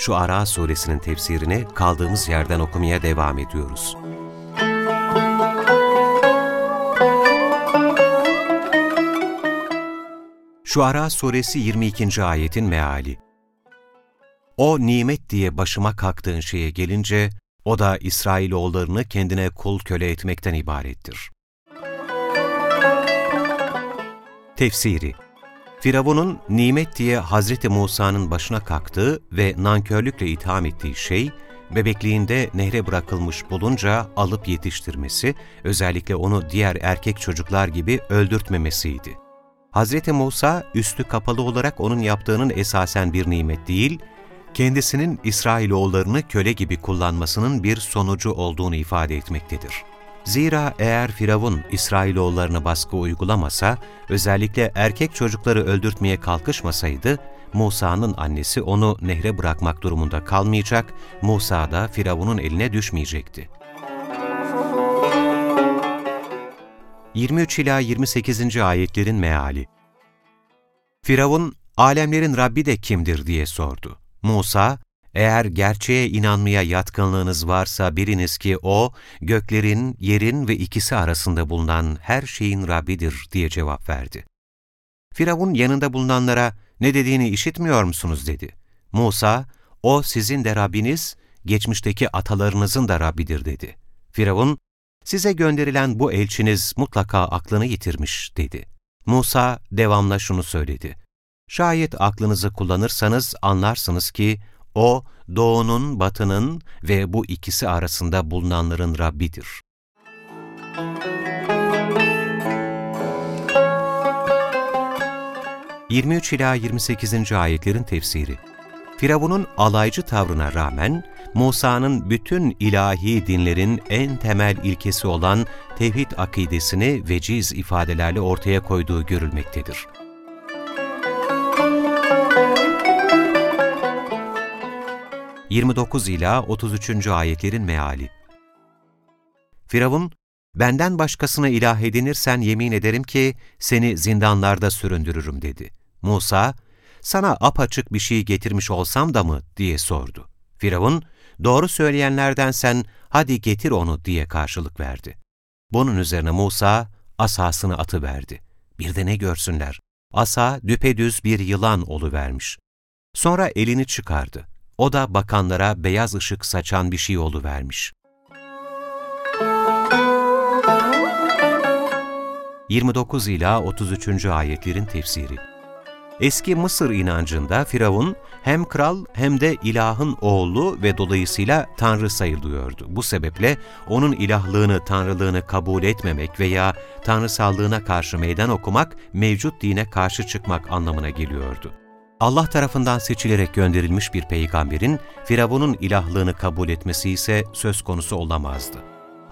şu Ara suresinin tefsirini kaldığımız yerden okumaya devam ediyoruz. Şu Ara suresi 22. ayetin meali. O nimet diye başıma kalktığın şeye gelince, o da İsrailoğullarını kendine kul köle etmekten ibarettir. Tefsiri Firavun'un nimet diye Hazreti Musa'nın başına kalktığı ve nankörlükle itham ettiği şey, bebekliğinde nehre bırakılmış bulunca alıp yetiştirmesi, özellikle onu diğer erkek çocuklar gibi öldürtmemesiydi. Hazreti Musa, üstü kapalı olarak onun yaptığının esasen bir nimet değil, kendisinin İsrailoğullarını köle gibi kullanmasının bir sonucu olduğunu ifade etmektedir. Zira eğer Firavun İsrailoğullarına baskı uygulamasa, özellikle erkek çocukları öldürtmeye kalkışmasaydı, Musa'nın annesi onu nehre bırakmak durumunda kalmayacak, Musa da Firavun'un eline düşmeyecekti. 23 ila 28. ayetlerin meali. Firavun, alemlerin Rabbi de kimdir diye sordu. Musa, eğer gerçeğe inanmaya yatkınlığınız varsa biliniz ki O, göklerin, yerin ve ikisi arasında bulunan her şeyin Rabbidir diye cevap verdi. Firavun yanında bulunanlara ne dediğini işitmiyor musunuz dedi. Musa, O sizin de Rabbiniz, geçmişteki atalarınızın da Rabbidir dedi. Firavun, size gönderilen bu elçiniz mutlaka aklını yitirmiş dedi. Musa devamla şunu söyledi. Şayet aklınızı kullanırsanız anlarsınız ki o, doğunun, batının ve bu ikisi arasında bulunanların Rabbidir. ...23 ila 28. ayetlerin tefsiri Firavun'un alaycı tavrına rağmen, Musa'nın bütün ilahi dinlerin en temel ilkesi olan tevhid akidesini veciz ifadelerle ortaya koyduğu görülmektedir. 29 ila 33. ayetlerin meali. Firavun, benden başkasına ilah edinirsen yemin ederim ki seni zindanlarda süründürürüm dedi. Musa, sana apaçık bir şey getirmiş olsam da mı diye sordu. Firavun, doğru söyleyenlerden sen hadi getir onu diye karşılık verdi. Bunun üzerine Musa asasını atıverdi. Bir de ne görsünler, asa düpedüz bir yılan vermiş. Sonra elini çıkardı. O da bakanlara beyaz ışık saçan bir şey vermiş. 29 ila 33. ayetlerin tefsiri Eski Mısır inancında Firavun hem kral hem de ilahın oğlu ve dolayısıyla tanrı sayılıyordu. Bu sebeple onun ilahlığını, tanrılığını kabul etmemek veya tanrısallığına karşı meydan okumak, mevcut dine karşı çıkmak anlamına geliyordu. Allah tarafından seçilerek gönderilmiş bir peygamberin Firavun'un ilahlığını kabul etmesi ise söz konusu olamazdı.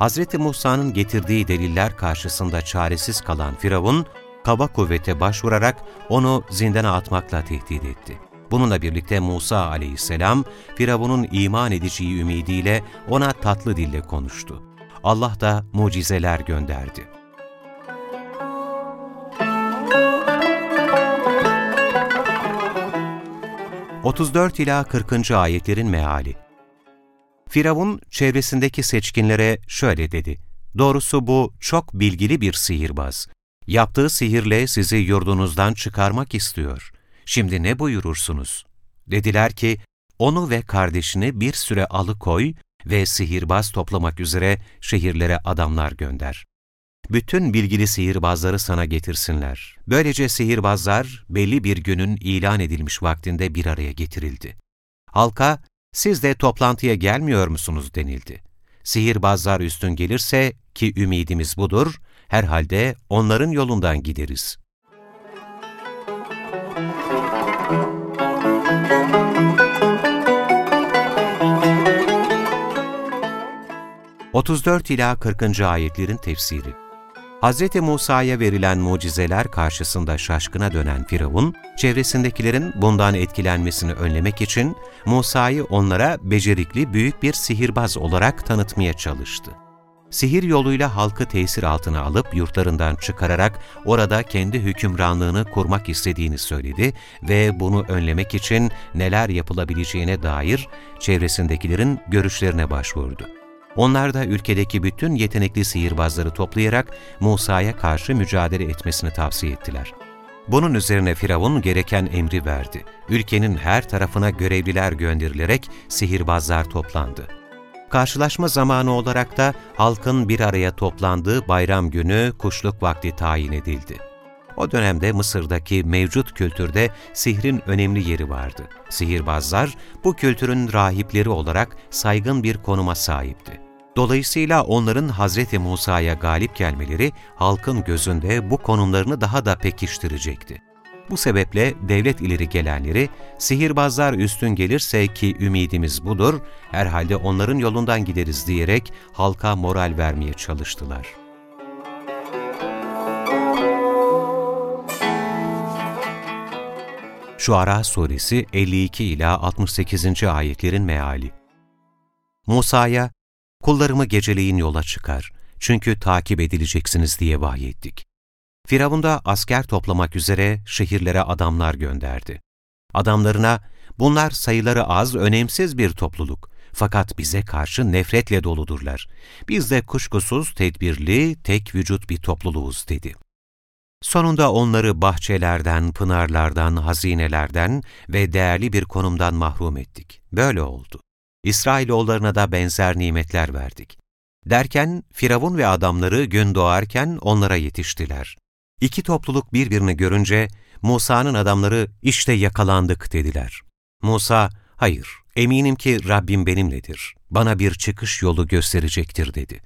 Hz. Musa'nın getirdiği deliller karşısında çaresiz kalan Firavun, kaba kuvvete başvurarak onu zindana atmakla tehdit etti. Bununla birlikte Musa aleyhisselam, Firavun'un iman edeceği ümidiyle ona tatlı dille konuştu. Allah da mucizeler gönderdi. 34 ila 40. ayetlerin meali. Firavun çevresindeki seçkinlere şöyle dedi: Doğrusu bu çok bilgili bir sihirbaz. Yaptığı sihirle sizi yurdunuzdan çıkarmak istiyor. Şimdi ne buyurursunuz? Dediler ki, onu ve kardeşini bir süre alıkoy ve sihirbaz toplamak üzere şehirlere adamlar gönder bütün bilgili sihirbazları sana getirsinler. Böylece sihirbazlar belli bir günün ilan edilmiş vaktinde bir araya getirildi. Halka, siz de toplantıya gelmiyor musunuz denildi. Sihirbazlar üstün gelirse, ki ümidimiz budur, herhalde onların yolundan gideriz. Otuz dört ila kırkıncı ayetlerin tefsiri Hz. Musa'ya verilen mucizeler karşısında şaşkına dönen Firavun, çevresindekilerin bundan etkilenmesini önlemek için Musa'yı onlara becerikli büyük bir sihirbaz olarak tanıtmaya çalıştı. Sihir yoluyla halkı tesir altına alıp yurtlarından çıkararak orada kendi hükümranlığını kurmak istediğini söyledi ve bunu önlemek için neler yapılabileceğine dair çevresindekilerin görüşlerine başvurdu. Onlar da ülkedeki bütün yetenekli sihirbazları toplayarak Musa'ya karşı mücadele etmesini tavsiye ettiler. Bunun üzerine Firavun gereken emri verdi. Ülkenin her tarafına görevliler gönderilerek sihirbazlar toplandı. Karşılaşma zamanı olarak da halkın bir araya toplandığı bayram günü kuşluk vakti tayin edildi. O dönemde Mısır'daki mevcut kültürde sihrin önemli yeri vardı. Sihirbazlar bu kültürün rahipleri olarak saygın bir konuma sahipti. Dolayısıyla onların Hazreti Musa'ya galip gelmeleri halkın gözünde bu konumlarını daha da pekiştirecekti. Bu sebeple devlet ileri gelenleri, sihirbazlar üstün gelirse ki ümidimiz budur, herhalde onların yolundan gideriz diyerek halka moral vermeye çalıştılar. Şuara Suresi 52 ila 68. ayetlerin meali. Musa'ya kullarımı geceleyin yola çıkar çünkü takip edileceksiniz diye vahyettik. Firavun da asker toplamak üzere şehirlere adamlar gönderdi. Adamlarına, bunlar sayıları az, önemsiz bir topluluk. Fakat bize karşı nefretle doludurlar. Biz de kuşkusuz tedbirli, tek vücut bir topluluğuz dedi. Sonunda onları bahçelerden, pınarlardan, hazinelerden ve değerli bir konumdan mahrum ettik. Böyle oldu. İsrailoğullarına da benzer nimetler verdik. Derken Firavun ve adamları gün doğarken onlara yetiştiler. İki topluluk birbirini görünce Musa'nın adamları işte yakalandık dediler. Musa, hayır eminim ki Rabbim benimledir, bana bir çıkış yolu gösterecektir dedi.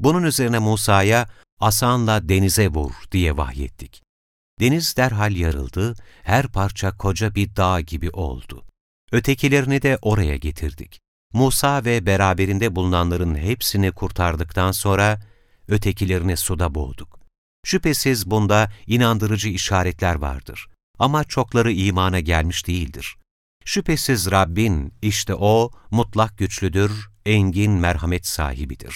Bunun üzerine Musa'ya asanla denize vur diye vahyettik. Deniz derhal yarıldı, her parça koca bir dağ gibi oldu. Ötekilerini de oraya getirdik. Musa ve beraberinde bulunanların hepsini kurtardıktan sonra ötekilerini suda boğduk. Şüphesiz bunda inandırıcı işaretler vardır. Ama çokları imana gelmiş değildir. Şüphesiz Rabbin, işte O, mutlak güçlüdür, engin merhamet sahibidir.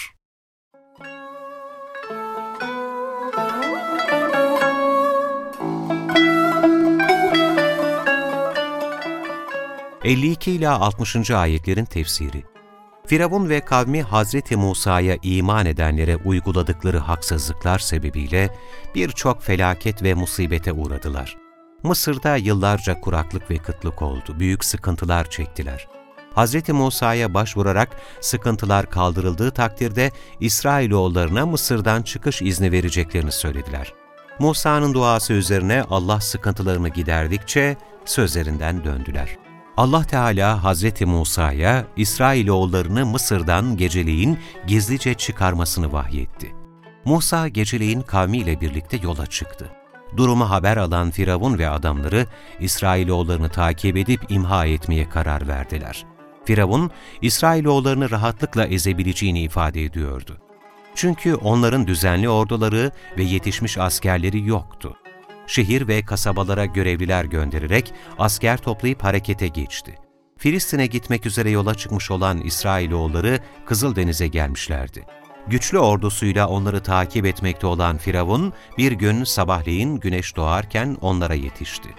...52 ila 60. ayetlerin tefsiri Firavun ve kavmi Hazreti Musa'ya iman edenlere uyguladıkları haksızlıklar sebebiyle birçok felaket ve musibete uğradılar. Mısır'da yıllarca kuraklık ve kıtlık oldu, büyük sıkıntılar çektiler. Hz. Musa'ya başvurarak sıkıntılar kaldırıldığı takdirde İsrailoğullarına Mısır'dan çıkış izni vereceklerini söylediler. Musa'nın duası üzerine Allah sıkıntılarını giderdikçe sözlerinden döndüler. Allah Teala Hazreti Musa'ya İsrailoğullarını Mısır'dan geceleyin gizlice çıkarmasını vahyetti. Musa geceleyin kavmiyle birlikte yola çıktı. Durumu haber alan Firavun ve adamları İsrailoğullarını takip edip imha etmeye karar verdiler. Firavun, İsrailoğullarını rahatlıkla ezebileceğini ifade ediyordu. Çünkü onların düzenli orduları ve yetişmiş askerleri yoktu şehir ve kasabalara görevliler göndererek asker toplayıp harekete geçti. Filistin'e gitmek üzere yola çıkmış olan İsrailoğulları Kızıldeniz'e gelmişlerdi. Güçlü ordusuyla onları takip etmekte olan Firavun, bir gün sabahleyin güneş doğarken onlara yetişti.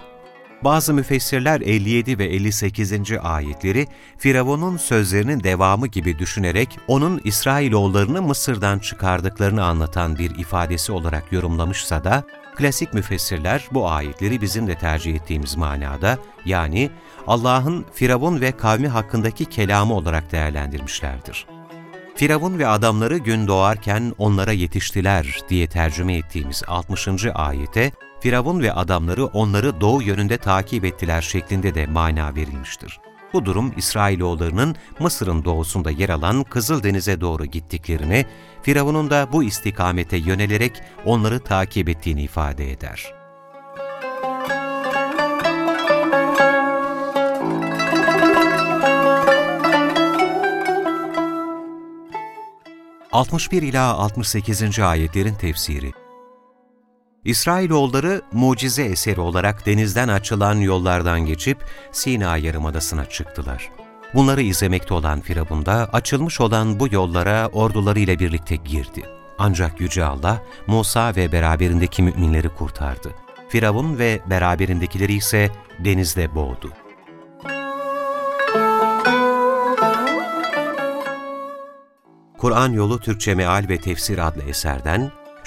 Bazı müfessirler 57 ve 58. ayetleri Firavun'un sözlerinin devamı gibi düşünerek onun İsrailoğullarını Mısır'dan çıkardıklarını anlatan bir ifadesi olarak yorumlamışsa da Klasik müfessirler bu ayetleri bizim de tercih ettiğimiz manada, yani Allah'ın Firavun ve kavmi hakkındaki kelamı olarak değerlendirmişlerdir. Firavun ve adamları gün doğarken onlara yetiştiler diye tercüme ettiğimiz 60. ayete, Firavun ve adamları onları doğu yönünde takip ettiler şeklinde de mana verilmiştir. Bu durum İsrailoğullarının Mısır'ın doğusunda yer alan Kızıldeniz'e doğru gittiklerini, Firavun'un da bu istikamete yönelerek onları takip ettiğini ifade eder. 61 ila 68. ayetlerin tefsiri. İsrailoğulları mucize eseri olarak denizden açılan yollardan geçip Sina Yarımadası'na çıktılar. Bunları izlemekte olan Firavun da açılmış olan bu yollara ordularıyla birlikte girdi. Ancak Yüce Allah Musa ve beraberindeki müminleri kurtardı. Firavun ve beraberindekileri ise denizde boğdu. Kur'an Yolu Türkçe Meal ve Tefsir adlı eserden